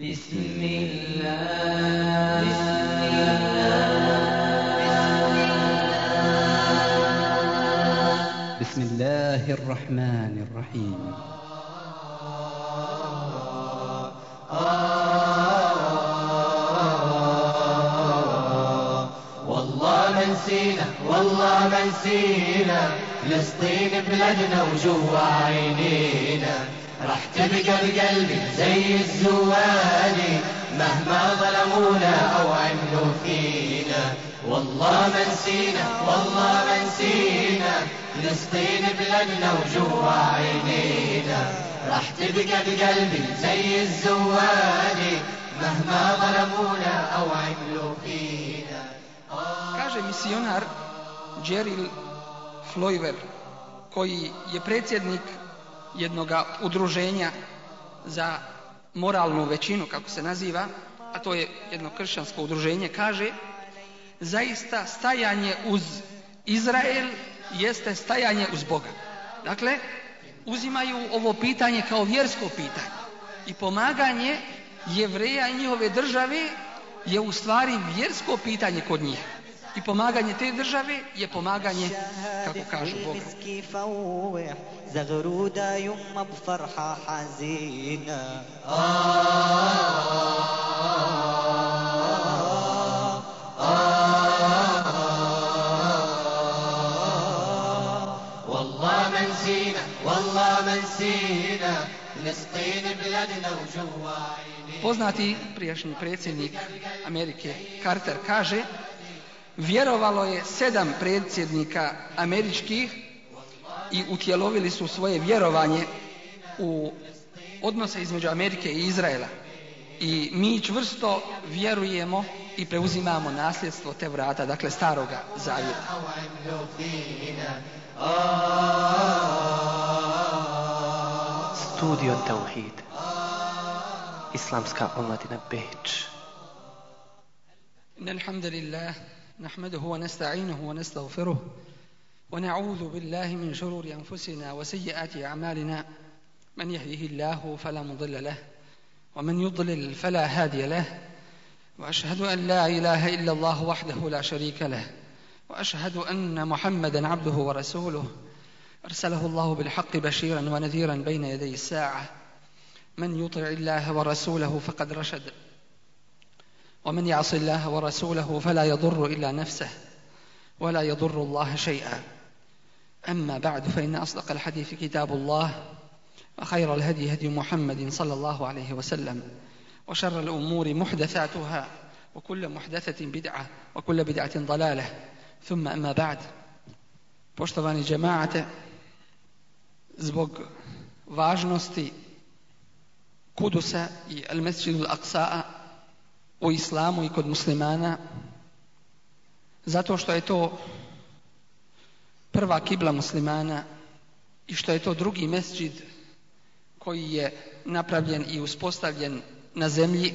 بسم الله. بسم الله بسم الله الرحمن الرحيم. والله ما نسينا والله ما نسينا فلسطين بلدنا وجوا عينينا. راح تبقى بقلبي زي الزوالي مهما ظلمونا أو عملوا فينا. والله ما نسينا والله ما نسينا. فلسطين بلدنا وجوا عينينا. راح تبقى بقلبي زي الزوالي مهما ظلمونا أو عملوا فينا. Kaže misionar Jeril Floiver, koji je predsjednik jednog udruženja za moralnu većinu, kako se naziva, a to je jedno kršćansko udruženje, kaže zaista stajanje uz Izrael jeste stajanje uz Boga. Dakle, uzimaju ovo pitanje kao vjersko pitanje i pomaganje jevreja i njihove države je u stvari vjersko pitanje kod njih I pomaganje te države je pomaganje, kako kažu Boga. مسكي فوح زغرودة يما بفرحة حزينة والله ما نسينا والله ما نسينا فلسطين بلدنا وجوا عينينا Poznati prijašnji predsjednik Amerike Carter kaže vjerovalo je sedam predsjednika američkih i utjelovili su svoje vjerovanje u odnose između Amerike i Izraela. I mi čvrsto vjerujemo i preuzimamo nasljedstvo te vrata, dakle staroga zavjeta. Studio Tauhid Islamska omladina Beč Alhamdulillah نحمده ونستعينه ونستغفره ونعوذ بالله من شرور أنفسنا وسيئات أعمالنا. من يهده الله فلا مضل له ومن يضلل فلا هادي له. وأشهد أن لا إله إلا الله وحده لا شريك له. وأشهد أن محمدا عبده ورسوله. أرسله الله بالحق بشيرا ونذيرا بين يدي الساعة. من يطع الله ورسوله فقد رشد. ومن يعص الله ورسوله فلا يضر إلا نفسه ولا يضر الله شيئا. أما بعد فإن أصدق الحديث كتاب الله وخير الهدي هدي محمد صلى الله عليه وسلم وشر الأمور محدثاتها وكل محدثة بدعة وكل بدعة ضلالة. ثم أما بعد poštovani džemaate zbog važnosti Kudusa Al-Mesjidu Al-Aqsa'a u islamu i kod muslimana zato što je to prva kibla muslimana i što je to drugi mesđid koji je napravljen i uspostavljen na zemlji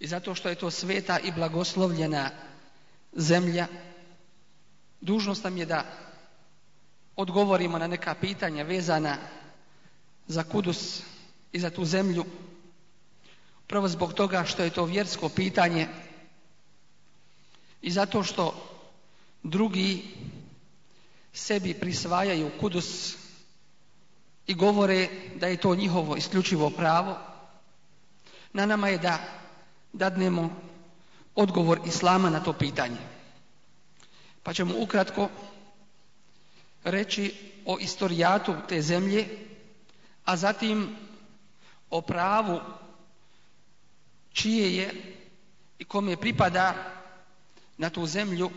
i zato što je to sveta i blagoslovljena zemlja dužnost nam je da odgovorimo na neka pitanja vezana za Kudus i za tu zemlju Prvo zbog toga što je to vjersko pitanje i zato što drugi sebi prisvajaju kudus i govore da je to njihovo isključivo pravo. Na nama je da dadnemo odgovor Islama na to pitanje. Pa ćemo ukratko reći o istorijatu te zemlje, a zatim o pravu čije je i kome pripada na tu zemlju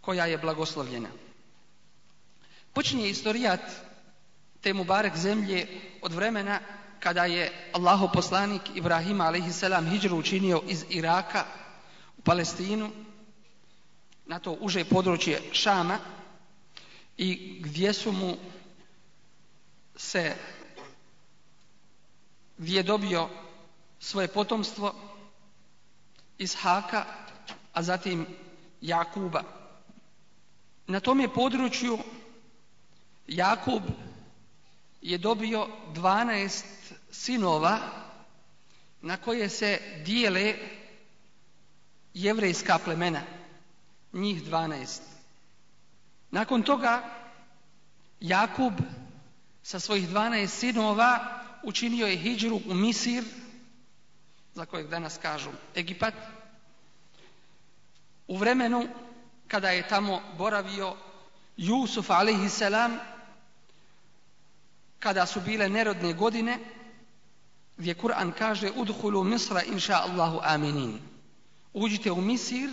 koja je blagoslovljena. Počinje istorijat te Mubarek zemlje od vremena kada je Allahu poslanik Ibrahim a.s. hijđru učinio iz Iraka u Palestinu na to uže područje Šama i gdje su mu se gdje je dobio svoje potomstvo Ishaka, a zatim Jakuba. Na tom je području Jakub je dobio 12 sinova na koje se dijele jevrejska plemena, njih 12. Nakon toga Jakub sa svojih 12 sinova učinio je hijđru u Misir, za kojeg danas kažu Egipat, u vremenu kada je tamo boravio Jusuf a.s. kada su bile nerodne godine, gdje Kur'an kaže udhulu misra inša Allahu aminin. Uđite u Misir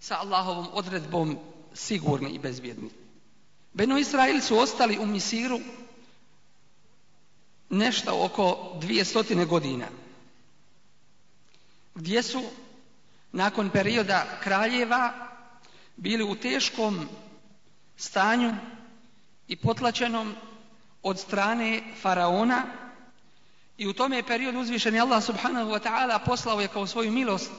sa Allahovom odredbom sigurni i bezbjedni. Beno Israil su ostali u Misiru nešto oko dvije stotine godina. Gdje su nakon perioda kraljeva bili u teškom stanju i potlačenom od strane faraona i u tome periodu uzvišeni Allah subhanahu wa ta'ala poslao je kao svoju milost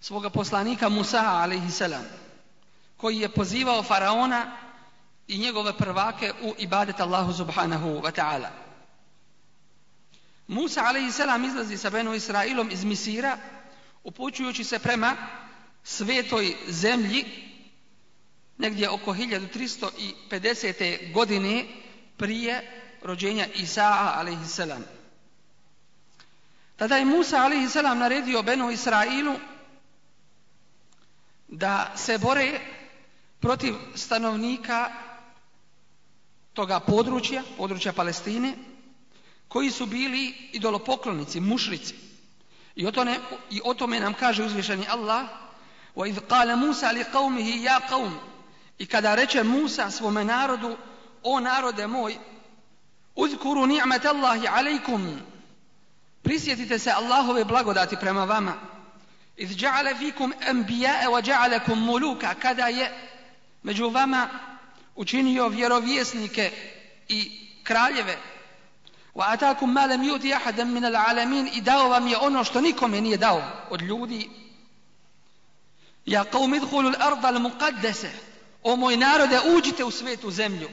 svoga poslanika Musa salam koji je pozivao faraona i njegove prvake u ibadet Allahu subhanahu wa ta'ala. Musa a.s. izlazi sa Benu Israilom iz Misira upućujući se prema svetoj zemlji negdje oko 1350. godine prije rođenja Isaa a.s. Tada je Musa a.s. naredio Benu Israilu da se bore protiv stanovnika toga područja, područja Palestine, koji su bili idolopoklonici, mušrici. I o, tome, I o tome nam kaže uzvišeni Allah وَإِذْ قَالَ مُوسَى لِقَوْمِهِ يَا قَوْمِ I kada reče Musa svome narodu, o narode moj, uzkuru ni'mat Allahi alaikum, prisjetite se Allahove blagodati prema vama. إِذْ جَعَلَ فِيكُمْ أَنْبِيَاءَ وَجَعَلَكُمْ مُلُوكَ Kada je među vama učinio vjerovjesnike i kraljeve وَأَتَاكُمْ مَا لَمْ يُؤْتِ أَحَدًا مِنَ الْعَالَمِينَ i dao vam je ono što nikome nije dao od ljudi Ja qaum idkhulu al-ard al-muqaddasa O moj narode uđite u svetu zemlju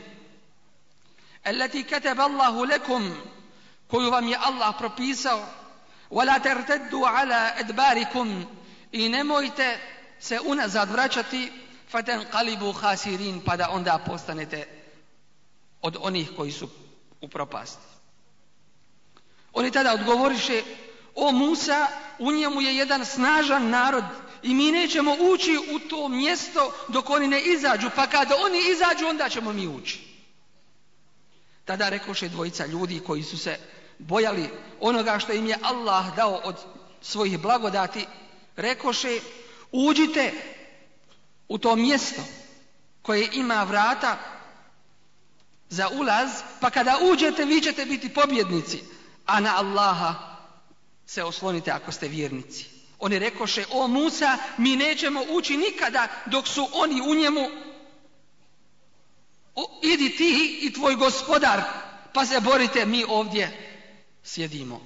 التي كتب الله لكم koju vam je Allah propisao ولا ترتدوا على أدباركم i nemojte se unazad vraćati faten qalibu khasirin pa da onda postanete od onih koji su u propasti. Oni tada odgovoriše o Musa, u njemu je jedan snažan narod i mi nećemo ući u to mjesto dok oni ne izađu, pa kada oni izađu onda ćemo mi ući. Tada rekoše dvojica ljudi koji su se bojali onoga što im je Allah dao od svojih blagodati, rekoše uđite u to mjesto koje ima vrata za ulaz, pa kada uđete vi ćete biti pobjednici, a na Allaha se oslonite ako ste vjernici. Oni rekoše, o Musa, mi nećemo ući nikada dok su oni u njemu. O, idi ti i tvoj gospodar, pa se borite, mi ovdje sjedimo.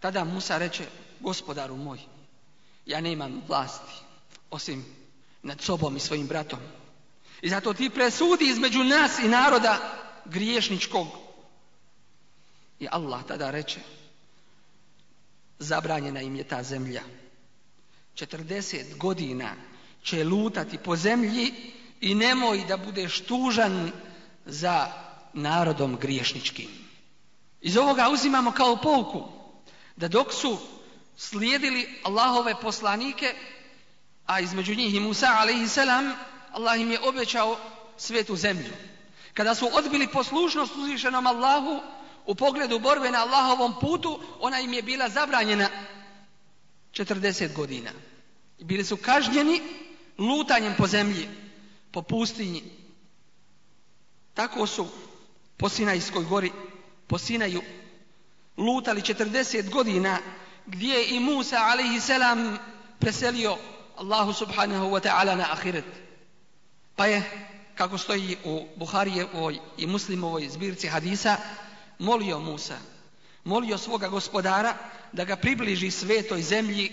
Tada Musa reče, gospodaru moj, ja nemam vlasti, osim nad sobom i svojim bratom. I zato ti presudi između nas i naroda griješničkog. I Allah tada reče, zabranjena im je ta zemlja. 40 godina će lutati po zemlji i nemoj da budeš tužan za narodom griješničkim. Iz ovoga uzimamo kao pouku da dok su slijedili Allahove poslanike, a između njih i Musa a.s. Allah im je obećao svetu zemlju. Kada su odbili poslušnost uzvišenom Allahu u pogledu borbe na Allahovom putu, ona im je bila zabranjena 40 godina. I bili su kažnjeni lutanjem po zemlji, po pustinji. Tako su po Sinajskoj gori, po Sinaju, lutali 40 godina gdje je i Musa a.s. preselio Allahu subhanahu wa ta'ala na ahiret. Pa je, kako stoji u Buharijevoj i Muslimovoj zbirci hadisa, molio Musa, molio svoga gospodara da ga približi svetoj zemlji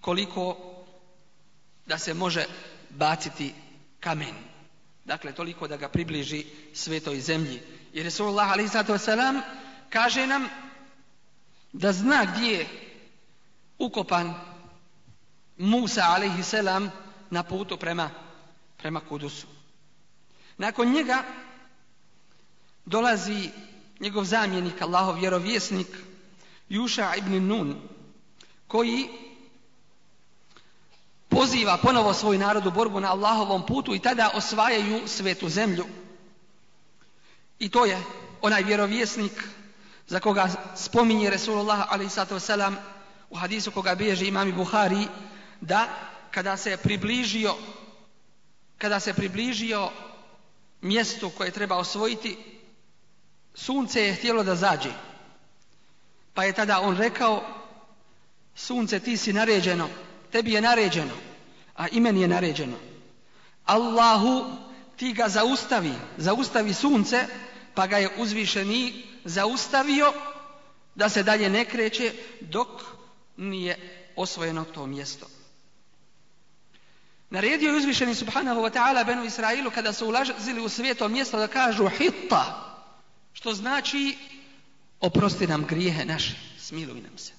koliko da se može baciti kamen. Dakle, toliko da ga približi svetoj zemlji. Jer Resulullah a.s. kaže nam da zna gdje je ukopan Musa selam na putu prema, prema Kudusu. Nakon njega dolazi njegov zamjenik, Allahov vjerovjesnik, Juša ibn Nun, koji poziva ponovo svoj narod u borbu na Allahovom putu i tada osvajaju svetu zemlju. I to je onaj vjerovjesnik za koga spominje Resulullah a.s. u hadisu koga bježe imami Buhari, da kada se približio kada se približio mjestu koje treba osvojiti, sunce je htjelo da zađe. Pa je tada on rekao, sunce ti si naređeno, tebi je naređeno, a i meni je naređeno. Allahu ti ga zaustavi, zaustavi sunce, pa ga je uzvišeni zaustavio da se dalje ne kreće dok nije osvojeno to mjesto. Naredio je uzvišeni subhanahu wa ta'ala Benu Israilu kada su ulazili u svijeto mjesto da kažu hitta, što znači oprosti nam grijehe naše, smiluj nam se.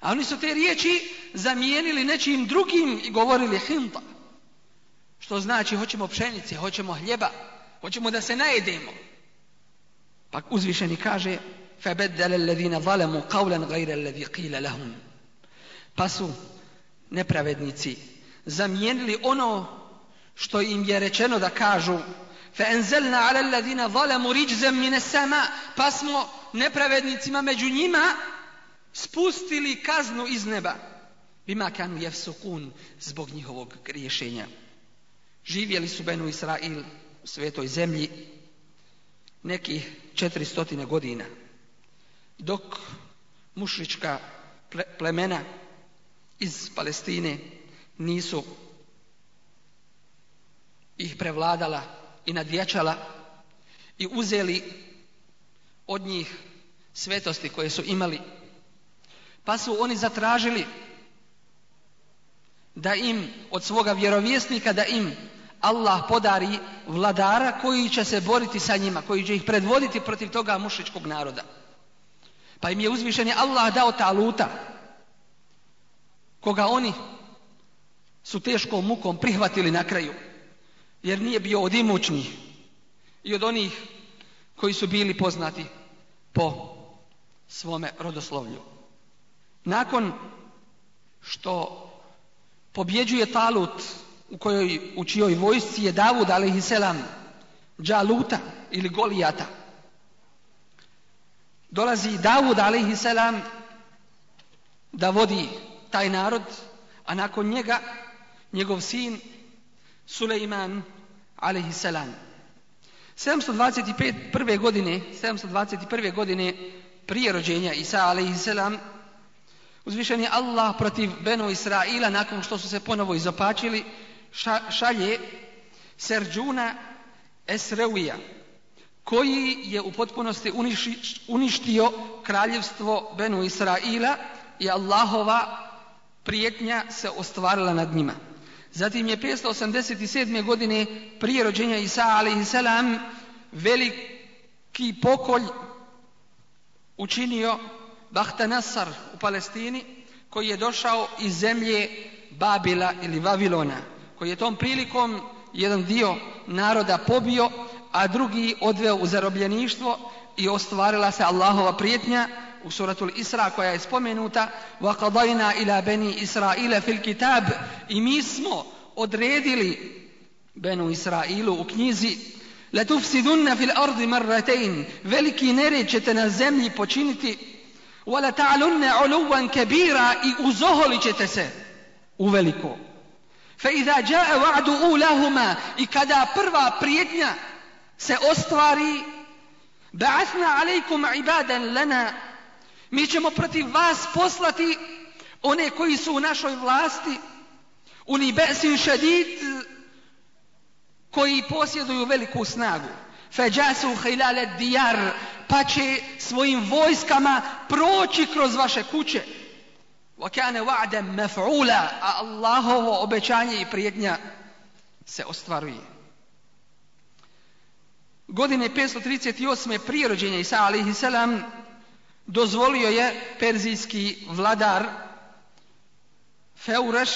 A oni su te riječi zamijenili nečim drugim i govorili hinta. Što znači hoćemo pšenice, hoćemo hljeba, hoćemo da se najedemo. Pa uzvišeni kaže فَبَدَّلَ الَّذِينَ ظَلَمُوا قَوْلًا غَيْرَ الَّذِي قِيلَ لَهُمْ Pa su nepravednici zamijenili ono što im je rečeno da kažu فَأَنزَلْنَا عَلَى الَّذِينَ ظَلَمُوا رِجْزًا مِنَ السَّمَاءِ Pa smo nepravednicima među njima spustili kaznu iz neba. Bima kanu jefsukun zbog njihovog griješenja. Živjeli su Benu Israil u svetoj zemlji nekih 400 godina. Dok mušrička plemena iz Palestine nisu ih prevladala i nadjačala i uzeli od njih svetosti koje su imali. Pa su oni zatražili da im od svoga vjerovjesnika da im Allah podari vladara koji će se boriti sa njima, koji će ih predvoditi protiv toga mušičkog naroda. Pa im je uzvišen je Allah dao taluta, koga oni su teškom mukom prihvatili na kraju, jer nije bio od imućnih i od onih koji su bili poznati po svome rodoslovlju. Nakon što pobjeđuje Talut u, kojoj, u čijoj vojsci je Davud a.s. Džaluta ili Golijata. Dolazi Davud a.s. da vodi taj narod, a nakon njega njegov sin Suleiman a.s. 725. godine, 721. godine prije rođenja Isa a.s. uzvišen je Allah protiv Benu Israila nakon što su se ponovo izopačili šalje Serđuna Esreuija koji je u potpunosti uništio kraljevstvo Benu Israila i Allahova prijetnja se ostvarila nad njima. Zatim je 587. godine prije rođenja Isa a.s. veliki pokolj učinio Bahtanasar u Palestini koji je došao iz zemlje Babila ili Vavilona koji je tom prilikom jedan dio naroda pobio, a drugi odveo u zarobljeništvo i ostvarila se Allahova prijetnja u suratul Isra koja je spomenuta وَقَضَيْنَا إِلَى بَنِي إِسْرَائِلَ فِي الْكِتَابِ i mi smo odredili Benu Israilu u knjizi لَتُفْسِدُنَّ فِي الْأَرْضِ مَرَّتَيْنِ veliki nered ćete na zemlji počiniti وَلَتَعْلُنَّ عُلُوًا كَبِيرًا i uzoholit ćete se u veliko فَإِذَا جَاءَ وَعْدُ أُولَهُمَا i kada prva prijetnja se ostvari بَعَثْنَا عَلَيْكُمْ عِبَادًا لَنَا mi ćemo protiv vas poslati one koji su u našoj vlasti, u nibesin šedid, koji posjeduju veliku snagu. Feđasu hilale dijar, pa će svojim vojskama proći kroz vaše kuće. Vakane wa'dem mef'ula, a Allahovo obećanje i prijetnja se ostvaruje. Godine 538. prije rođenja Isa alaihi dozvolio je perzijski vladar Feureš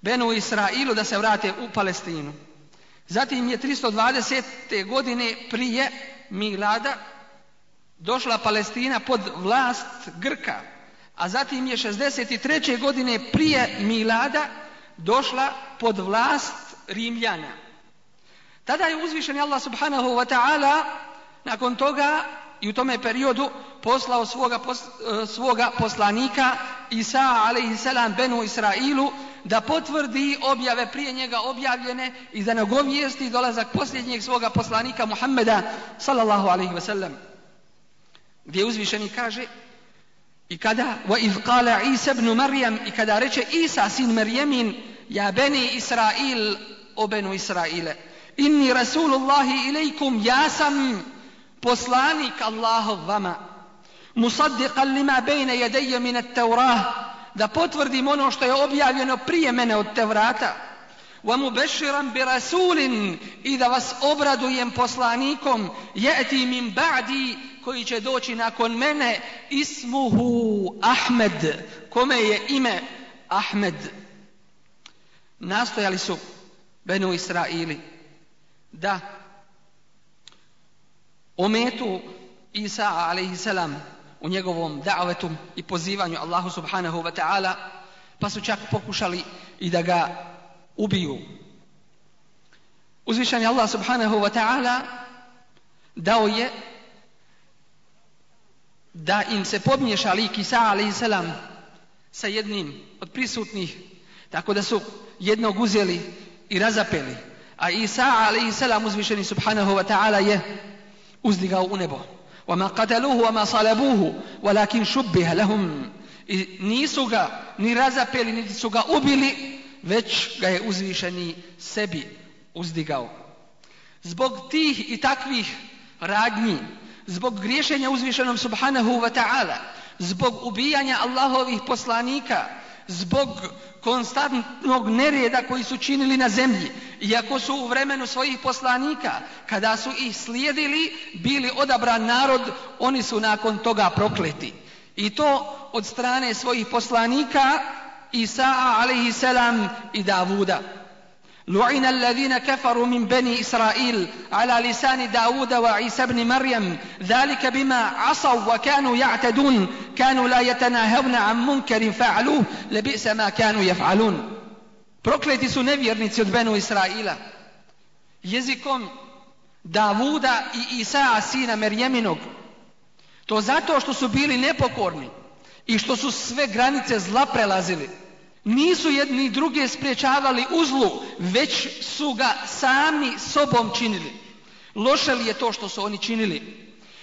Benu Israilu da se vrate u Palestinu. Zatim je 320. godine prije Milada došla Palestina pod vlast Grka, a zatim je 63. godine prije Milada došla pod vlast Rimljana. Tada je uzvišen Allah subhanahu wa ta'ala nakon toga i u tome periodu poslao svoga, svoga poslanika Isa alaihissalam Benu Israilu da potvrdi objave prije njega objavljene i da nagovijesti dolazak posljednjeg svoga poslanika Muhammeda sallallahu alaihi wasallam. Gdje uzvišeni kaže i kada wa iz qala Isa ibn Maryam i kada reče Isa sin Maryamin ja beni Israil o benu Israile inni rasulullahi ilaikum ja sam poslanik Allahov vama musaddiqan lima bejne jedeje min at-taurah da potvrdim ono što je objavljeno prije mene od Tevrata. Wa mubashiran bi rasulin i da vas obradujem poslanikom yati min ba'di koji će doći nakon mene ismuhu Ahmed kome je ime Ahmed. Nastojali su Benu Israili da ometu Isa alaihissalam u njegovom da'vetu i pozivanju Allahu subhanahu wa ta'ala pa su čak pokušali i da ga ubiju. Uzvišen je Allah subhanahu wa ta'ala dao je da im se pomješa lik Isa alaihissalam sa jednim od prisutnih tako da su jednog uzeli i razapeli a Isa alaihissalam uzvišeni subhanahu wa ta'ala je uzdigao u nebo وما قتلوه وما صلبوه ولكن شبه لهم i nisu ga ni razapeli niti su ga ubili već ga je uzvišeni sebi uzdigao zbog tih i takvih radnji zbog griješenja uzvišenom subhanahu wa ta'ala zbog ubijanja Allahovih poslanika zbog konstantnog nereda koji su činili na zemlji, iako su u vremenu svojih poslanika, kada su ih slijedili, bili odabran narod, oni su nakon toga prokleti. I to od strane svojih poslanika Isaa a.s. i Davuda. لعن الذين كفروا من بني إسرائيل على لسان داود وعيسى بن مريم ذلك بما عصوا وكانوا يعتدون كانوا لا يتناهون عن منكر فعلوه لبئس ما كانوا يفعلون prokleti su nevjernici od Benu Israila jezikom Davuda i Isaa sina Merjeminog to zato što su bili nepokorni i što su sve granice zla prelazili nisu jedni druge spriječavali u zlu, već su ga sami sobom činili. Loše li je to što su oni činili?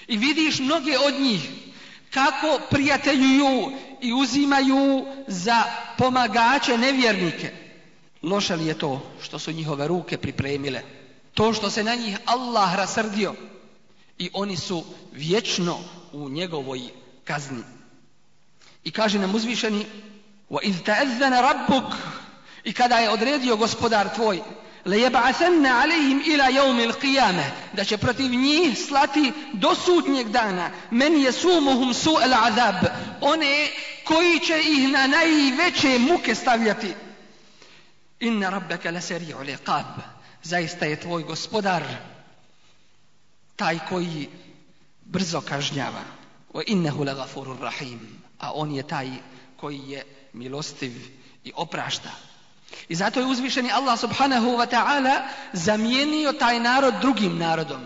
I vidiš mnoge od njih kako prijateljuju i uzimaju za pomagače nevjernike. Loše li je to što su njihove ruke pripremile? To što se na njih Allah rasrdio i oni su vječno u njegovoj kazni. I kaže nam uzvišeni وَإِذْ تَأَذَّنَ رَبُّكَ I kada je odredio gospodar tvoj لَيَبْعَثَنَّ عَلَيْهِمْ إِلَى يَوْمِ الْقِيَامَةِ da će protiv njih slati do sudnjeg dana men je sumuhum su el azab one koji će ih na najveće muke stavljati inna rabbeka lasari'u liqab zaista je tvoj gospodar taj koji brzo kažnjava wa innahu lagafurur rahim a on je taj koji je milostiv i oprašta. I zato je uzvišeni Allah subhanahu wa ta'ala zamijenio taj narod drugim narodom.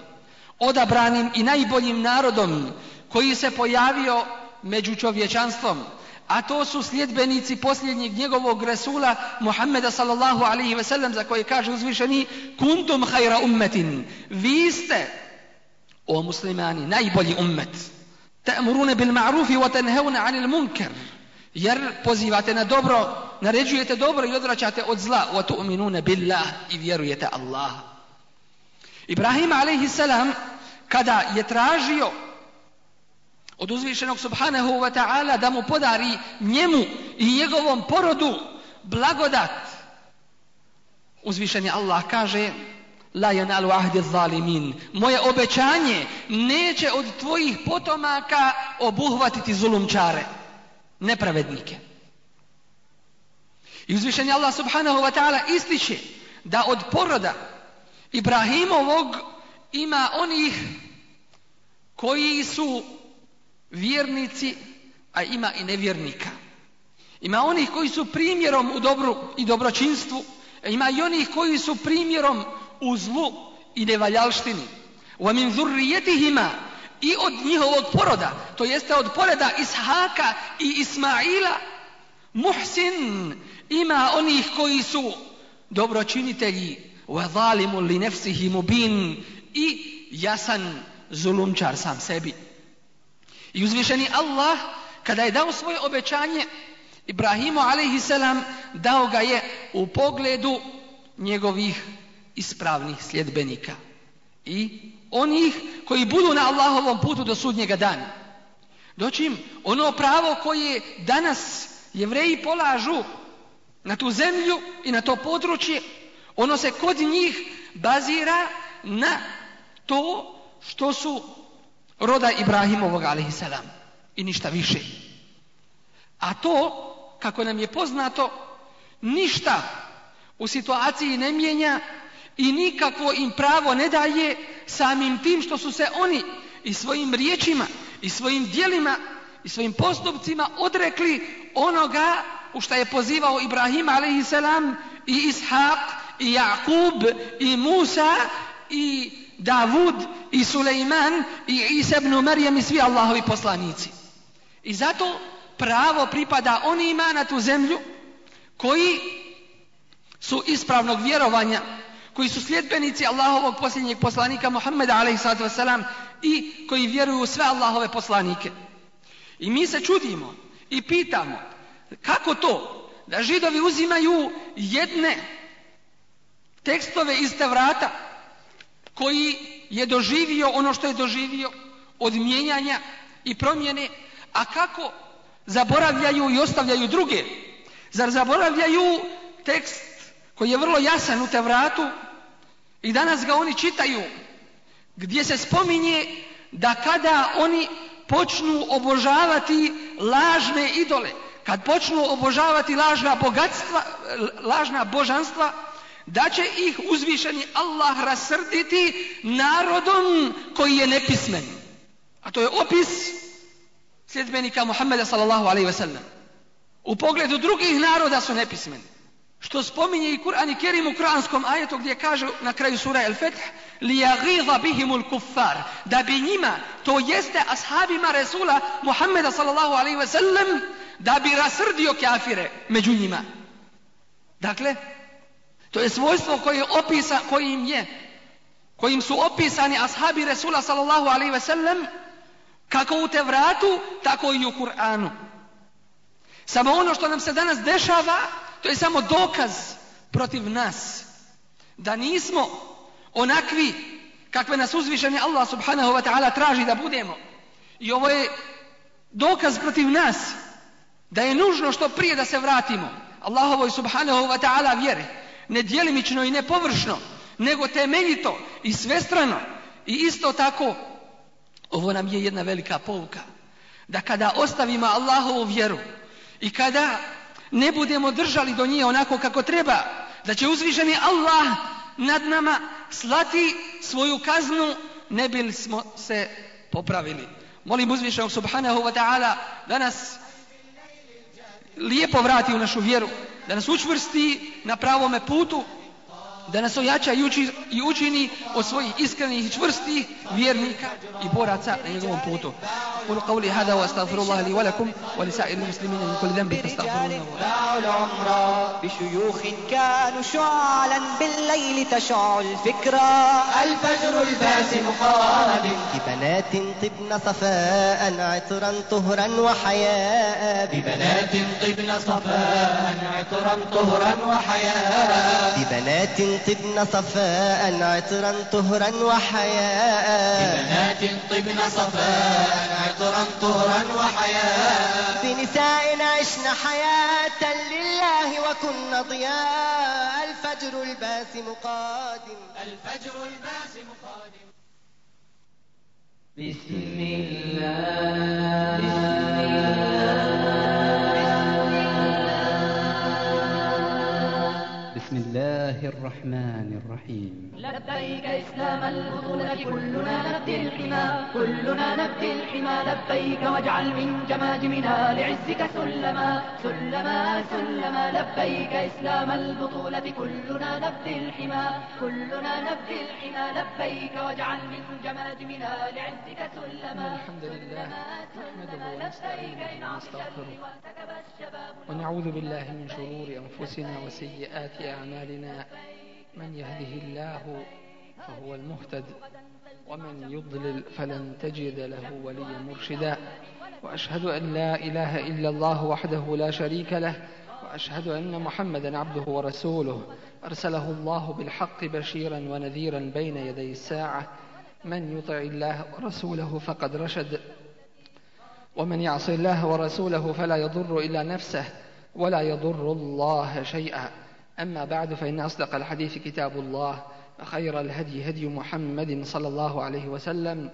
Odabranim i najboljim narodom koji se pojavio među čovječanstvom. A to su sljedbenici posljednjeg njegovog Resula Muhammeda sallallahu alaihi ve sellem za koje kaže uzvišeni kuntum hajra ummetin. Vi ste, o muslimani, najbolji ummet. Ta'murune bil ma'rufi wa tanhevne anil munker jer pozivate na dobro, naređujete dobro i odvraćate od zla, wa tu'minuna billah i vjerujete Allah. Ibrahim a.s. kada je tražio od uzvišenog subhanahu wa ta'ala da mu podari njemu i njegovom porodu blagodat, uzvišeni Allah kaže La yanalu ahdi zalimin. Moje obećanje neće od tvojih potomaka obuhvatiti zulumčare, nepravednike. I uzvišen je Allah subhanahu wa ta'ala ističe da od poroda Ibrahimovog ima onih koji su vjernici, a ima i nevjernika. Ima onih koji su primjerom u dobru i dobročinstvu, a ima i onih koji su primjerom u zlu i nevaljalštini. Min zurrijetihima i od njihovog poroda, to jeste od poroda Ishaka i Ismaila, Muhsin, ima onih koji su dobročinitelji, wa zalimu li nefsihi mubin i jasan zulumčar sam sebi. I uzvišeni Allah, kada je dao svoje obećanje, Ibrahimu a.s. dao ga je u pogledu njegovih ispravnih sljedbenika. I onih koji budu na Allahovom putu do sudnjega dana. Doćim, ono pravo koje danas jevreji polažu na tu zemlju i na to područje, ono se kod njih bazira na to što su roda Ibrahimovog a.s. i ništa više. A to, kako nam je poznato, ništa u situaciji ne mijenja i nikakvo im pravo ne daje samim tim što su se oni i svojim riječima i svojim dijelima i svojim postupcima odrekli onoga u što je pozivao Ibrahim a.s. i Ishaq i Jakub i Musa i Davud i Suleiman i Isa Marijem i svi Allahovi poslanici. I zato pravo pripada onima na tu zemlju koji su ispravnog vjerovanja, koji su sljedbenici Allahovog posljednjeg poslanika Muhammeda a.s. i koji vjeruju u sve Allahove poslanike. I mi se čudimo i pitamo kako to da židovi uzimaju jedne tekstove iz Tevrata koji je doživio ono što je doživio od mijenjanja i promjene, a kako zaboravljaju i ostavljaju druge. Zar zaboravljaju tekst koji je vrlo jasan u Tevratu i danas ga oni čitaju gdje se spominje da kada oni počnu obožavati lažne idole, kad počnu obožavati lažna bogatstva, lažna božanstva, da će ih uzvišeni Allah rasrditi narodom koji je nepismen. A to je opis sljedbenika Muhammeda sallallahu alaihi wasallam. U pogledu drugih naroda su nepismeni. Što spominje i Kur'an i Kerim u Kur'anskom ajetu gdje kaže na kraju sura El Feth لِيَغِيظَ بِهِمُ الْكُفَّارِ Da bi njima, to jeste ashabima Resula Muhammeda sallallahu alaihi wasallam, da bi rasrdio kafire među njima. Dakle, to je svojstvo koje opisa, kojim je, kojim su opisani ashabi Resula sallallahu alaihi wasallam, kako u Tevratu, tako i u Kur'anu. Samo ono što nam se danas dešava, to je samo dokaz protiv nas. Da nismo onakvi kakve nas uzvišeni Allah subhanahu wa ta'ala traži da budemo. I ovo je dokaz protiv nas da je nužno što prije da se vratimo Allahovoj subhanahu wa ta'ala vjere. Ne djelimično i ne površno, nego temeljito i svestrano. I isto tako, ovo nam je jedna velika pouka. Da kada ostavimo Allahovu vjeru i kada ne budemo držali do nje onako kako treba, da će uzvišeni Allah nad nama slati svoju kaznu, ne bili smo se popravili. Molim uzvišenog subhanahu wa ta'ala da nas lijepo vrati u našu vjeru, da nas učvrsti na pravome putu, da nas ojača i, uči, i učini od svojih iskrenih i čvrstih vjernika i boraca na njegovom putu. قولوا قولي هذا واستغفر الله لي ولكم ولسائر المسلمين من كل ذنب فاستغفروه بشيوخ كانوا شعلا بالليل تشع الفكرة الفجر الباسم خالد ببنات طبن صفاء عطرا طهرا وحياء ببنات طبن صفاء عطرا طهرا وحياء ببنات طبن صفاء عطرا طهرا وحياء. ببنات طبن صفاء عطرا طهرا وحياء. ونساء عشن حياة لله وكن ضياء. الفجر الباسم قادم الفجر الباسم قادم بسم الله. بسم الله. الله الرحمن الرحيم. لبيك إسلام البطولة كلنا نبدي الحمى كلنا نبدي الحمى. لبيك واجعل من جماجمنا لعزك سلما سلما سلما. لبيك إسلام البطولة كلنا نبدي الحمى كلنا نبدي الحمى. لبيك واجعل من جماجمنا لعزك سلما الحمد لله نحمده ونستعينه لبيك إن عطش ونستغفره ونعوذ بالله من شرور أنفسنا وسيئات أعمالنا. من يهده الله فهو المهتد ومن يضلل فلن تجد له وليا مرشدا. وأشهد أن لا إله إلا الله وحده لا شريك له وأشهد أن محمدا عبده ورسوله. أرسله الله بالحق بشيرا ونذيرا بين يدي الساعة. من يطع الله ورسوله فقد رشد ومن يعص الله ورسوله فلا يضر إلا نفسه ولا يضر الله شيئا. أما بعد فإن أصدق الحديث كتاب الله وخير الهدي هدي محمد صلى الله عليه وسلم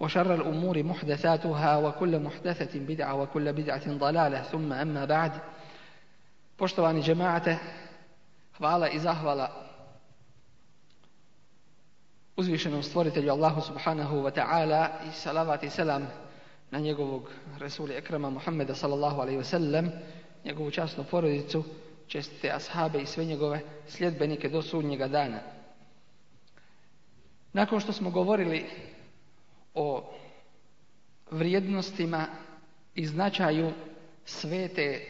وشر الأمور محدثاتها وكل محدثة بدعة وكل بدعة ضلالة ثم أما بعد Poštovani džemaate, hvala i zahvala uzvišenom stvoritelju Allahu subhanahu wa ta'ala i salavat i selam na njegovog Resuli Ekrama Muhammeda sallallahu alaihi wa sallam, njegovu časnu porodicu, čestite ashabe i sve njegove sljedbenike do sudnjega dana. Nakon što smo govorili o vrijednostima i značaju svete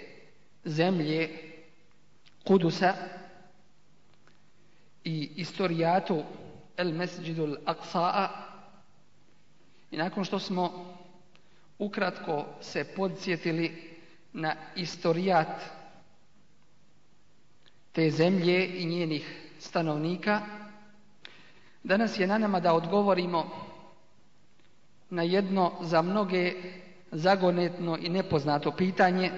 zemlje Kudusa i istorijatu El Mesđidul Aqsa'a i nakon što smo ukratko se podsjetili na istorijat te zemlje i njenih stanovnika, danas je na nama da odgovorimo na jedno za mnoge zagonetno i nepoznato pitanje,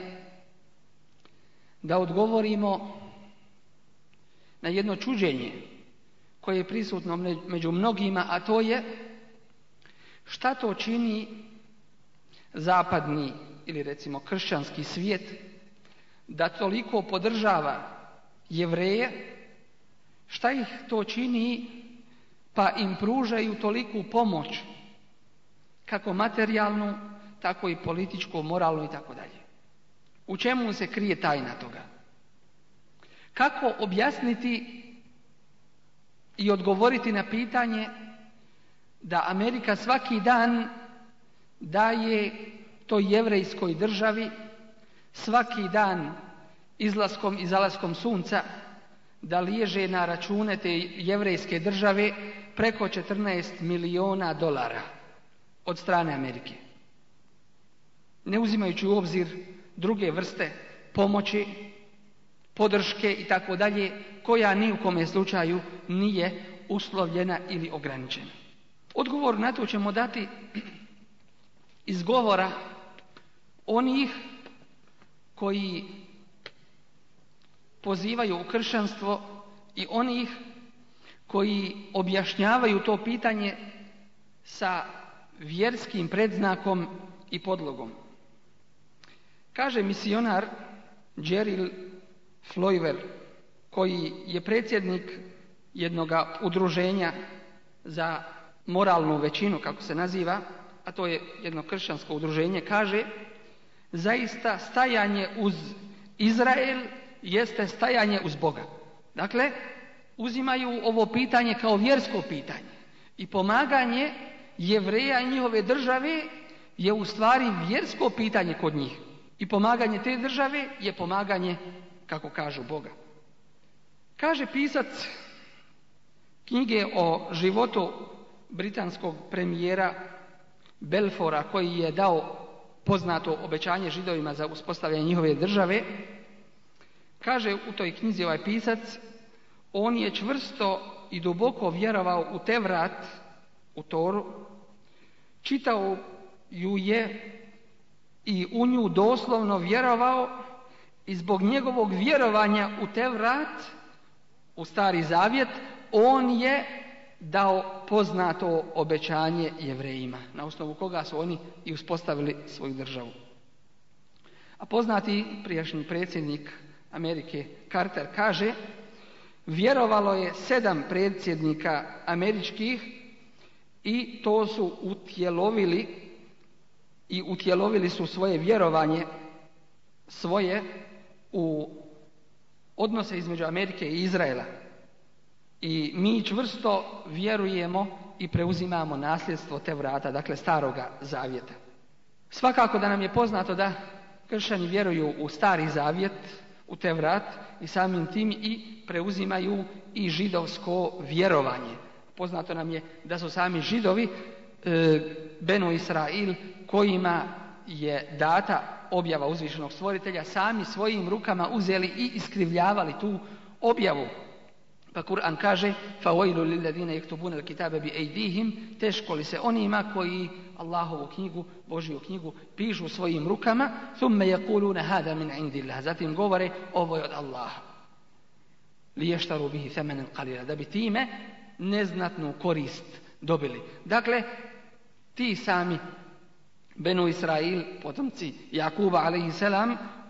da odgovorimo na jedno čuđenje koje je prisutno među mnogima, a to je šta to čini zapadni ili recimo kršćanski svijet da toliko podržava jevreje, šta ih to čini pa im pružaju toliku pomoć kako materijalnu, tako i političku, moralnu i tako dalje. U čemu se krije tajna toga? Kako objasniti i odgovoriti na pitanje da Amerika svaki dan daje toj jevrejskoj državi svaki dan izlaskom i zalaskom sunca da liježe na račune te jevrejske države preko 14 miliona dolara od strane Amerike. Ne uzimajući u obzir druge vrste pomoći, podrške i tako dalje, koja ni u kome slučaju nije uslovljena ili ograničena. Odgovor na to ćemo dati iz govora onih koji pozivaju u kršćanstvo i onih koji objašnjavaju to pitanje sa vjerskim predznakom i podlogom. Kaže misionar Jeril Floiver, koji je predsjednik jednog udruženja za moralnu većinu, kako se naziva, a to je jedno kršćansko udruženje, kaže zaista stajanje uz Izrael jeste stajanje uz Boga. Dakle, uzimaju ovo pitanje kao vjersko pitanje i pomaganje jevreja i njihove države je u stvari vjersko pitanje kod njih. I pomaganje te države je pomaganje, kako kažu, Boga. Kaže pisac knjige o životu britanskog premijera Belfora koji je dao poznato obećanje židovima za uspostavljanje njihove države, kaže u toj knjizi ovaj pisac, on je čvrsto i duboko vjerovao u te vrat, u Toru, čitao ju je i u nju doslovno vjerovao i zbog njegovog vjerovanja u Tevrat, u Stari Zavjet, on je dao poznato obećanje jevrejima, na osnovu koga su oni i uspostavili svoju državu. A poznati prijašnji predsjednik Amerike Carter kaže vjerovalo je sedam predsjednika američkih i to su utjelovili i utjelovili su svoje vjerovanje svoje u odnose između Amerike i Izraela. I mi čvrsto vjerujemo i preuzimamo nasljedstvo te vrata, dakle staroga zavjeta. Svakako da nam je poznato da kršćani vjeruju u stari zavjet, u te vrat i samim tim i preuzimaju i židovsko vjerovanje. Poznato nam je da su sami židovi e, Beno Israil kojima je data objava uzvišenog stvoritelja sami svojim rukama uzeli i iskrivljavali tu objavu. Pa Kur'an kaže فَوَيْلُ لِلَّذِينَ يَكْتُبُونَ الْكِتَابَ بِأَيْدِيهِمْ Teško li se onima koji Allahovu knjigu, Božiju knjigu, pišu svojim rukama, thumme yakuluna hada min indillah. Zatim govore, ovo je od Allaha. Li ještaru bihi thamanan qalila. Da bi time neznatnu korist dobili. Dakle, ti sami Benu Israil, potomci Jakuba a.s.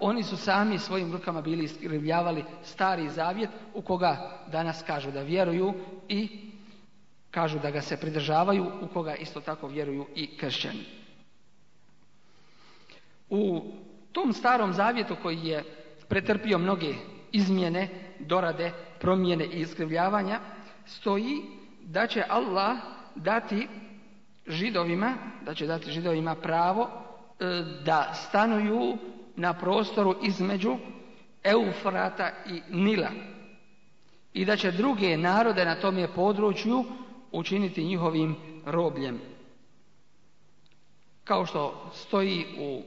oni su sami svojim rukama bili iskrivljavali stari zavjet u koga danas kažu da vjeruju i kažu da ga se pridržavaju, u koga isto tako vjeruju i kršćani. U tom starom zavjetu koji je pretrpio mnoge izmjene, dorade, promjene i iskrivljavanja, stoji da će Allah dati židovima, da će dati židovima pravo e, da stanuju na prostoru između Eufrata i Nila i da će druge narode na tom je području učiniti njihovim robljem. Kao što stoji u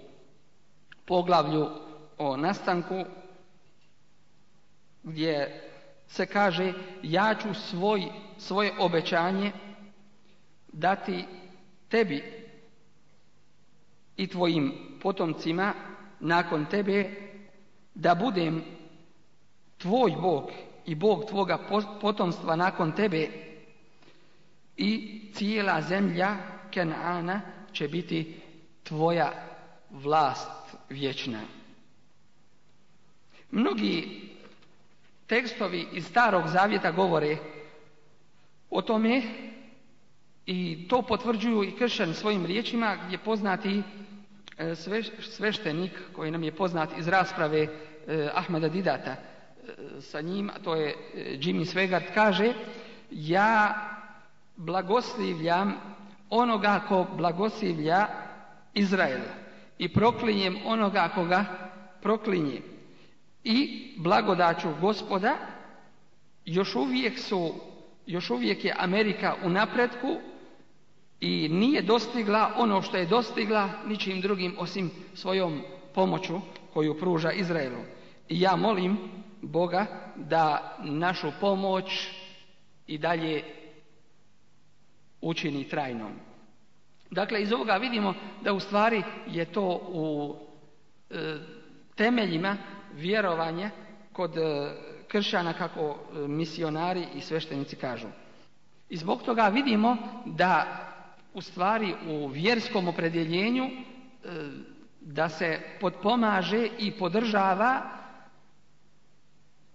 poglavlju o nastanku gdje se kaže ja ću svoj, svoje obećanje dati tebi i tvojim potomcima nakon tebe da budem tvoj Bog i Bog tvoga potomstva nakon tebe i cijela zemlja Kenana će biti tvoja vlast vječna. Mnogi tekstovi iz starog zavjeta govore o tome i to potvrđuju i kršćani svojim riječima gdje poznati e, sveštenik koji nam je poznat iz rasprave e, Ahmeda Didata e, sa njim, a to je Jimmy Svegard, kaže ja blagoslivljam onoga ko blagoslivlja Izraela i proklinjem onoga koga proklinje. I blagodaću gospoda još uvijek su, još uvijek je Amerika u napretku i nije dostigla ono što je dostigla ničim drugim osim svojom pomoću koju pruža Izraelu. I ja molim Boga da našu pomoć i dalje učini trajnom. Dakle, iz ovoga vidimo da u stvari je to u e, temeljima vjerovanja kod e, kršćana kako e, misionari i sveštenici kažu. I zbog toga vidimo da u stvari u vjerskom opredjeljenju da se potpomaže i podržava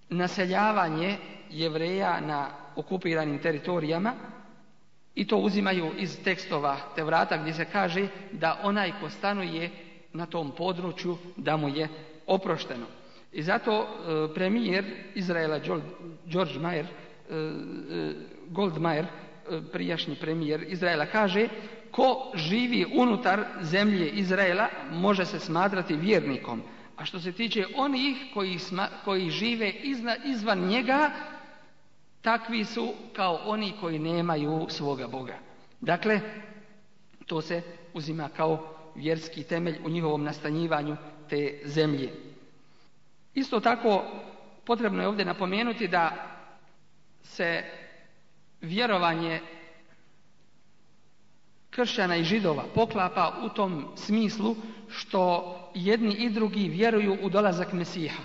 naseljavanje jevreja na okupiranim teritorijama i to uzimaju iz tekstova te vrata gdje se kaže da onaj ko stanuje na tom području da mu je oprošteno. I zato e, premijer Izraela George Mayer, e, Goldmayer prijašnji premijer Izraela kaže ko živi unutar zemlje Izraela može se smatrati vjernikom. A što se tiče onih koji, sma, koji žive izna, izvan njega, takvi su kao oni koji nemaju svoga Boga. Dakle, to se uzima kao vjerski temelj u njihovom nastanjivanju te zemlje. Isto tako potrebno je ovdje napomenuti da se vjerovanje kršćana i židova poklapa u tom smislu što jedni i drugi vjeruju u dolazak Mesiha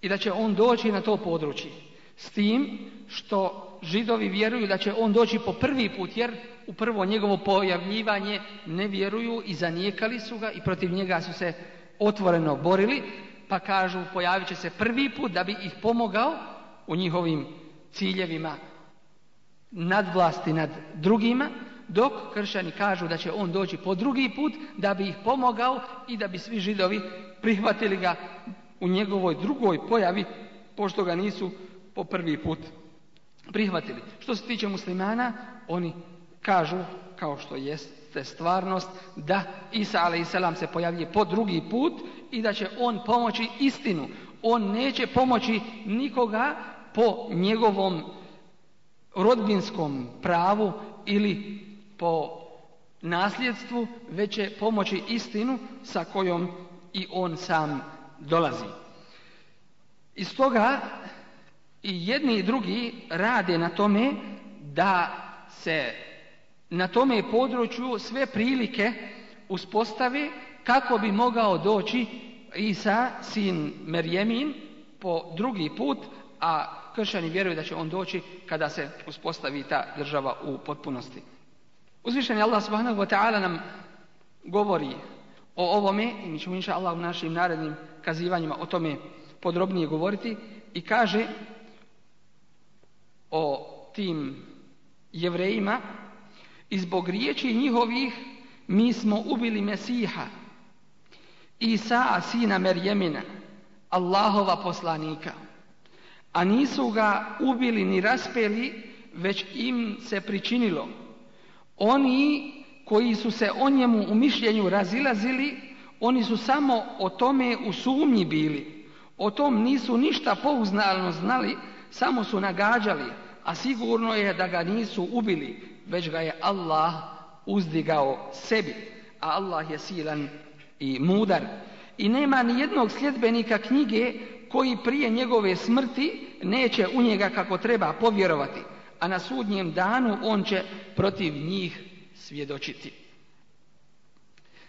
i da će on doći na to područje. S tim što židovi vjeruju da će on doći po prvi put jer u prvo njegovo pojavljivanje ne vjeruju i zanijekali su ga i protiv njega su se otvoreno borili pa kažu pojavit će se prvi put da bi ih pomogao u njihovim ciljevima nadvlasti nad drugima dok kršćani kažu da će on doći po drugi put da bi ih pomogao i da bi svi židovi prihvatili ga u njegovoj drugoj pojavi pošto ga nisu po prvi put prihvatili. Što se tiče muslimana, oni kažu, kao što jeste stvarnost, da Isa a.s. se pojavlje po drugi put i da će on pomoći istinu. On neće pomoći nikoga po njegovom rodbinskom pravu ili po nasljedstvu, već će pomoći istinu sa kojom i on sam dolazi. Iz toga i jedni i drugi rade na tome da se na tome području sve prilike uspostave kako bi mogao doći Isa, sin Merjemin, po drugi put, a kršćani vjeruju da će on doći kada se uspostavi ta država u potpunosti. Uzvišeni Allah subhanahu wa ta'ala nam govori o ovome i mi ćemo inša Allah u našim narednim kazivanjima o tome podrobnije govoriti i kaže tim jevrejima i zbog riječi njihovih mi smo ubili Mesiha Isa sina Merjemina Allahova poslanika. A nisu ga ubili ni raspeli već im se pričinilo. Oni koji su se o njemu u mišljenju razilazili oni su samo o tome u sumnji bili. O tom nisu ništa pouznalno znali samo su nagađali a sigurno je da ga nisu ubili, već ga je Allah uzdigao sebi, a Allah je silan i mudar. I nema ni jednog sljedbenika knjige koji prije njegove smrti neće u njega kako treba povjerovati, a na sudnjem danu on će protiv njih svjedočiti.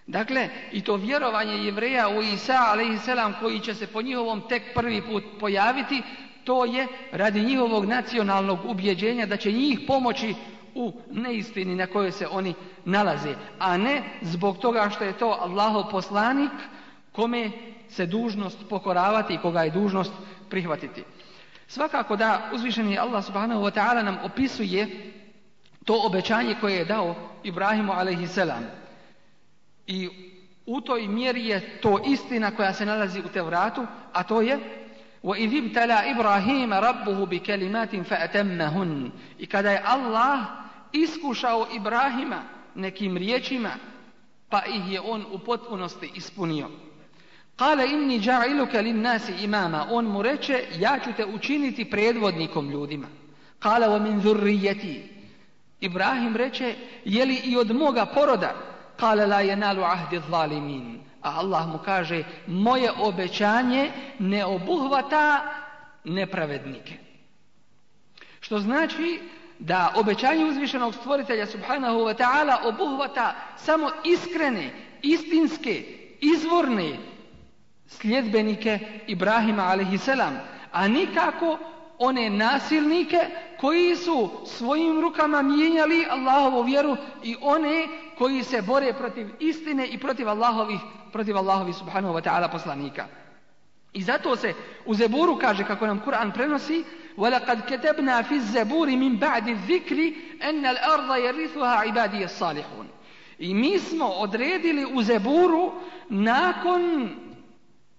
Dakle, i to vjerovanje jevreja u Isa, a.s. koji će se po njihovom tek prvi put pojaviti, to je radi njihovog nacionalnog ubjeđenja da će njih pomoći u neistini na kojoj se oni nalaze, a ne zbog toga što je to Allahov poslanik kome se dužnost pokoravati i koga je dužnost prihvatiti. Svakako da uzvišeni Allah subhanahu wa ta'ala nam opisuje to obećanje koje je dao Ibrahimu a.s. I u toj mjeri je to istina koja se nalazi u Tevratu, a to je وَإِذِ ابْتَلَى إِبْرَاهِيمَ رَبُّهُ بِكَلِمَاتٍ فَأَتَمَّهُنْ I kada je Allah iskušao Ibrahima nekim riječima, pa ih je on u potpunosti ispunio. قَالَ إِنِّي جَعِلُكَ لِلنَّاسِ إِمَامًا On mu reče, ja ću te učiniti predvodnikom ljudima. قَالَ وَمِنْ ذُرِّيَّتِي Ibrahim reče, je li i od moga poroda? قَالَ لَا يَنَالُ عَهْدِ الظَّالِمِينَ A Allah mu kaže, moje obećanje ne obuhvata nepravednike. Što znači da obećanje uzvišenog stvoritelja subhanahu wa ta'ala obuhvata samo iskrene, istinske, izvorne sljedbenike Ibrahima a.s. A nikako one nasilnike koji su svojim rukama mijenjali Allahovu vjeru i one koji se bore protiv istine i protiv Allahovih, protiv Allahovih subhanahu wa ta'ala poslanika. I zato se u Zeburu kaže, kako nam Kur'an prenosi, وَلَقَدْ كَتَبْنَا فِي الزَّبُورِ مِنْ بَعْدِ الذِّكْرِ أَنَّ الْأَرْضَ يَرِثُهَا عِبَادِيَ الصَّالِحُونَ I mi smo odredili u Zeburu nakon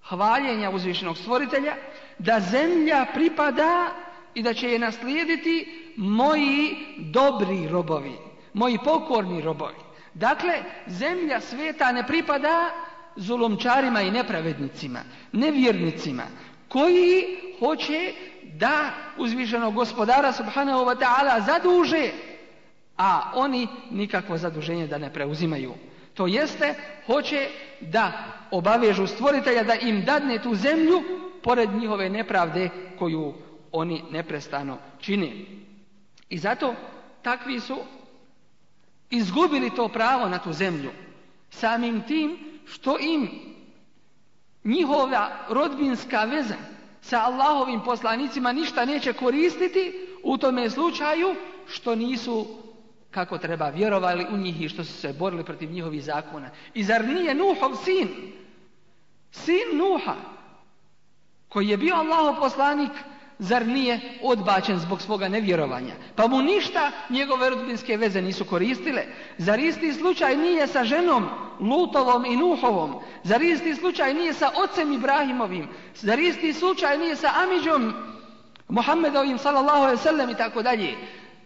hvaljenja uzvišenog stvoritelja da zemlja pripada i da će je naslijediti moji dobri robovi, moji pokorni robovi. Dakle, zemlja sveta ne pripada zulumčarima i nepravednicima, nevjernicima, koji hoće da uzvišenog gospodara subhanahu wa ta'ala zaduže, a oni nikakvo zaduženje da ne preuzimaju. To jeste, hoće da obavežu stvoritelja da im dadne tu zemlju pored njihove nepravde koju oni neprestano čine. I zato takvi su izgubili to pravo na tu zemlju. Samim tim što im njihova rodbinska veza sa Allahovim poslanicima ništa neće koristiti u tome slučaju što nisu kako treba vjerovali u njih i što su se borili protiv njihovih zakona. I zar nije Nuhov sin, sin Nuha, koji je bio Allahov poslanik, zar nije odbačen zbog svoga nevjerovanja? Pa mu ništa njegove rodbinske veze nisu koristile. Zar isti slučaj nije sa ženom Lutovom i Nuhovom? Zar isti slučaj nije sa ocem Ibrahimovim? Zar isti slučaj nije sa Amidžom Muhammedovim sallallahu alaihi sallam i tako dalje?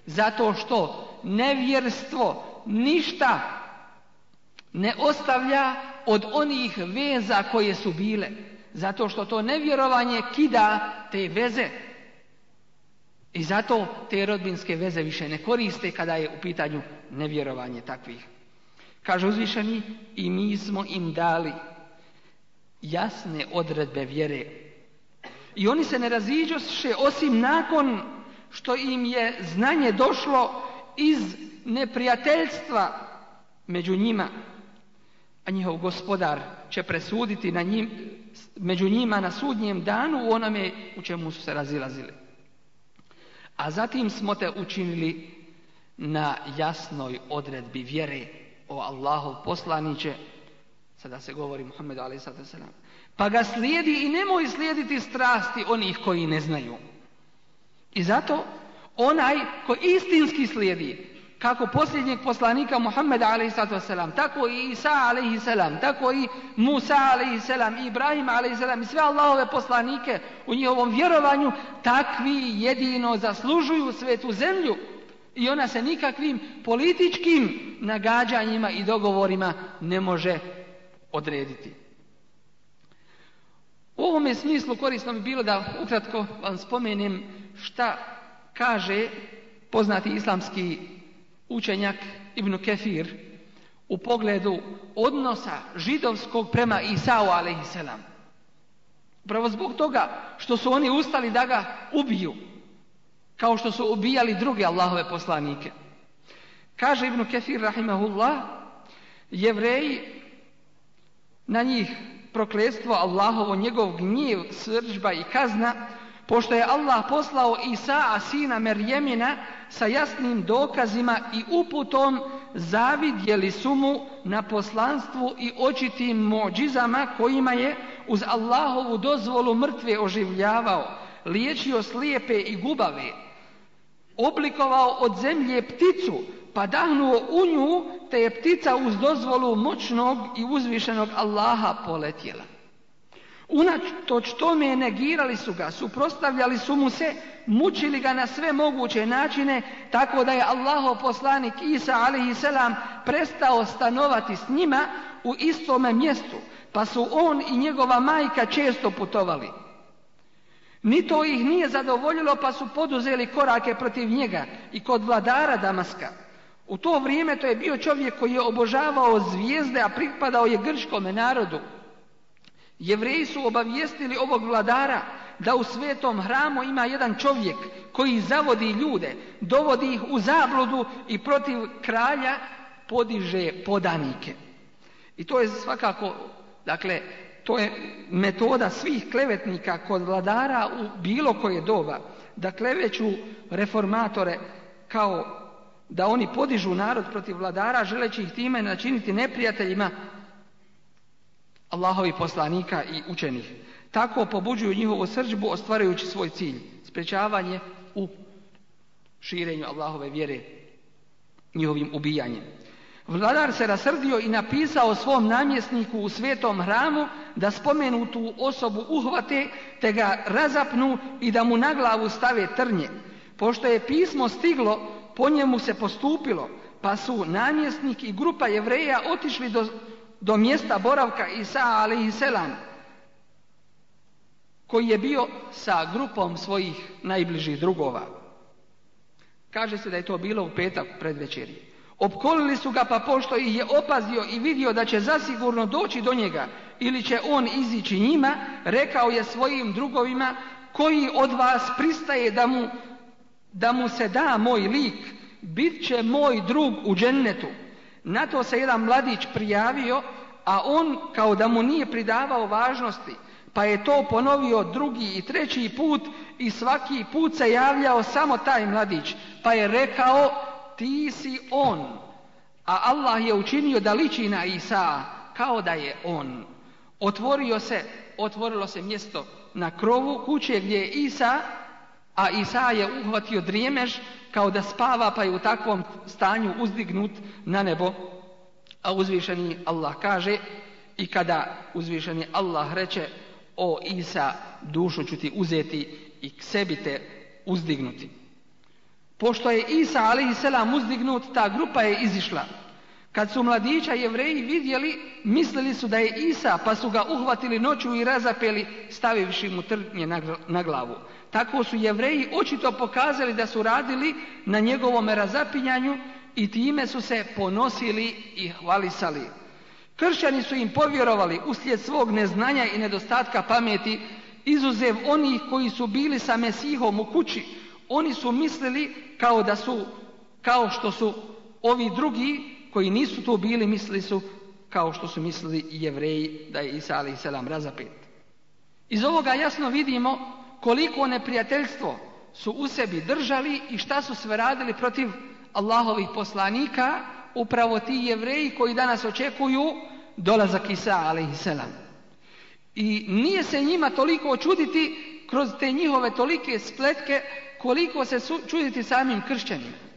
Zato što nevjerstvo ništa ne ostavlja od onih veza koje su bile. Zato što to nevjerovanje kida te veze. I zato te rodbinske veze više ne koriste kada je u pitanju nevjerovanje takvih. Kaže uzvišeni i mi smo im dali jasne odredbe vjere. I oni se ne raziđoše osim nakon što im je znanje došlo iz neprijateljstva među njima. Njihov gospodar će presuditi na njim, među njima na sudnjem danu u onome u čemu su se razilazili. A zatim smo te učinili na jasnoj odredbi vjere o Allahov poslaniće, sada se govori Muhammedu a.s. Pa ga slijedi i nemoj slijediti strasti onih koji ne znaju. I zato onaj ko istinski slijedi kako posljednjeg poslanika Muhammeda a.s. tako i Isa a.s. tako i Musa a.s. i Ibrahim a.s. i sve Allahove poslanike u njihovom vjerovanju takvi jedino zaslužuju svetu zemlju i ona se nikakvim političkim nagađanjima i dogovorima ne može odrediti. U ovome smislu korisno bi bilo da ukratko vam spomenem šta kaže poznati islamski učenjak Ibn Kefir u pogledu odnosa židovskog prema Isau a.s. Pravo zbog toga što su oni ustali da ga ubiju, kao što su ubijali druge Allahove poslanike. Kaže Ibn Kefir rahimahullah, jevreji na njih prokletstvo Allahovo, njegov gnjev, sržba i kazna, pošto je Allah poslao Isa, sina Merjemina, sa jasnim dokazima i uputom zavidjeli su mu na poslanstvu i očitim mođizama kojima je uz Allahovu dozvolu mrtve oživljavao, liječio slijepe i gubave, oblikovao od zemlje pticu, pa dahnuo u nju, te je ptica uz dozvolu moćnog i uzvišenog Allaha poletjela. Unatoč tome negirali su ga, suprostavljali su mu se, mučili ga na sve moguće načine, tako da je Allahov poslanik Isa a.s. prestao stanovati s njima u istome mjestu, pa su on i njegova majka često putovali. Ni to ih nije zadovoljilo, pa su poduzeli korake protiv njega i kod vladara Damaska. U to vrijeme to je bio čovjek koji je obožavao zvijezde, a pripadao je grčkome narodu. Jevreji su obavijestili ovog vladara da u svetom hramu ima jedan čovjek koji zavodi ljude, dovodi ih u zabludu i protiv kralja podiže podanike. I to je svakako, dakle, to je metoda svih klevetnika kod vladara u bilo koje doba, da kleveću reformatore kao da oni podižu narod protiv vladara želeći ih time načiniti neprijateljima Allahovi poslanika i učenih. Tako pobuđuju njihovu srđbu ostvarajući svoj cilj, sprečavanje u širenju Allahove vjere njihovim ubijanjem. Vladar se rasrdio i napisao svom namjesniku u svetom hramu da spomenutu osobu uhvate te ga razapnu i da mu na glavu stave trnje. Pošto je pismo stiglo, po njemu se postupilo, pa su namjesnik i grupa jevreja otišli do do mjesta boravka Isa a.s. koji je bio sa grupom svojih najbližih drugova. Kaže se da je to bilo u petak predvečeri. Opkolili su ga pa pošto ih je opazio i vidio da će zasigurno doći do njega ili će on izići njima, rekao je svojim drugovima koji od vas pristaje da mu, da mu se da moj lik bit će moj drug u džennetu. Na to se jedan mladić prijavio, a on kao da mu nije pridavao važnosti, pa je to ponovio drugi i treći put i svaki put se javljao samo taj mladić, pa je rekao ti si on, a Allah je učinio da liči na Isa kao da je on. Otvorio se, otvorilo se mjesto na krovu kuće gdje je Isa, a Isa je uhvatio drijemež kao da spava pa je u takvom stanju uzdignut na nebo. A uzvišeni Allah kaže i kada uzvišeni Allah reče o Isa dušu ću ti uzeti i k sebi te uzdignuti. Pošto je Isa a.s. uzdignut, ta grupa je izišla. Kad su mladića jevreji vidjeli, mislili su da je Isa, pa su ga uhvatili noću i razapeli, stavivši mu trnje na glavu. Tako su jevreji očito pokazali da su radili na njegovome razapinjanju i time su se ponosili i hvalisali. Kršćani su im povjerovali uslijed svog neznanja i nedostatka pameti, izuzev onih koji su bili sa Mesihom u kući. Oni su mislili kao da su, kao što su ovi drugi koji nisu tu bili, mislili su kao što su mislili i jevreji da je Isa a.s. razapet. Iz ovoga jasno vidimo koliko neprijateljstvo su u sebi držali i šta su sve radili protiv Allahovih poslanika, upravo ti jevreji koji danas očekuju dolazak Isa a.s. I nije se njima toliko čuditi kroz te njihove tolike spletke koliko se čuditi samim kršćanima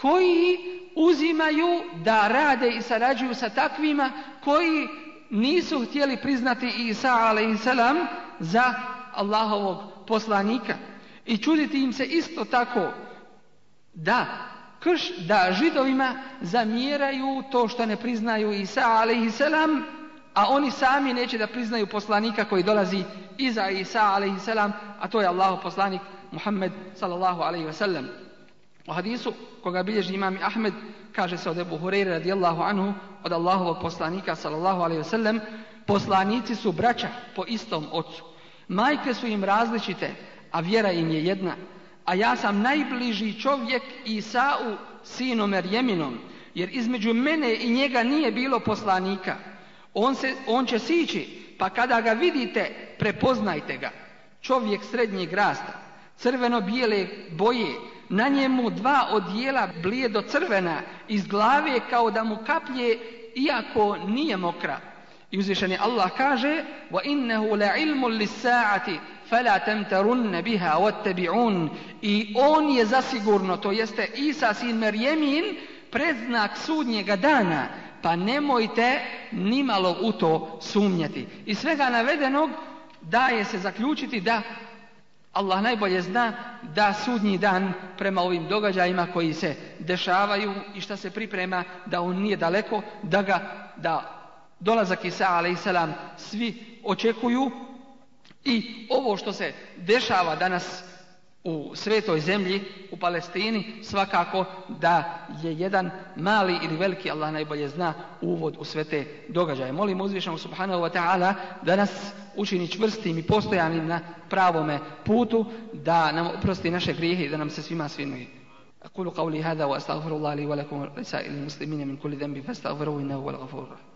koji uzimaju da rade i sarađuju sa takvima koji nisu htjeli priznati Isa a.s. za Allahovog poslanika. I čuditi im se isto tako da krš, da židovima zamjeraju to što ne priznaju Isa a.s. a oni sami neće da priznaju poslanika koji dolazi iza Isa a.s. a to je Allahov poslanik Muhammed sallallahu. U hadisu koga bilježi imam Ahmed kaže se od Ebu Hureyre radijallahu anhu od Allahovog poslanika sallallahu alaihi wasallam poslanici su braća po istom ocu. Majke su im različite, a vjera im je jedna. A ja sam najbliži čovjek Isau sinu Merjeminom, jer između mene i njega nije bilo poslanika. On, se, on će sići, pa kada ga vidite, prepoznajte ga. Čovjek srednjeg rasta, crveno-bijele boje, na njemu dva odijela blijedo crvena, iz glave kao da mu kaplje, iako nije mokra. I uzvišeni Allah kaže وَإِنَّهُ لَعِلْمٌ لِسَّاعَةِ فَلَا تَمْتَرُنَّ بِهَا وَاتَّبِعُونَ I on je zasigurno, to jeste Isa sin Merjemin, predznak sudnjega dana, pa nemojte nimalo u to sumnjati. I svega navedenog daje se zaključiti da Allah najbolje zna da sudnji dan prema ovim događajima koji se dešavaju i šta se priprema da on nije daleko, da ga, da dolazak Isa a.s. svi očekuju i ovo što se dešava danas u svetoj zemlji, u Palestini, svakako da je jedan mali ili veliki, Allah najbolje zna, uvod u sve te događaje. Molim uzvišenog subhanahu wa ta'ala da nas učini čvrstim i postojanim na pravome putu, da nam oprosti naše grijehe i da nam se svima svinuje. أقول قولي هذا وأستغفر الله لي ولكم ولسائر المسلمين من كل ذنب فاستغفروه إنه هو الغفور الرحيم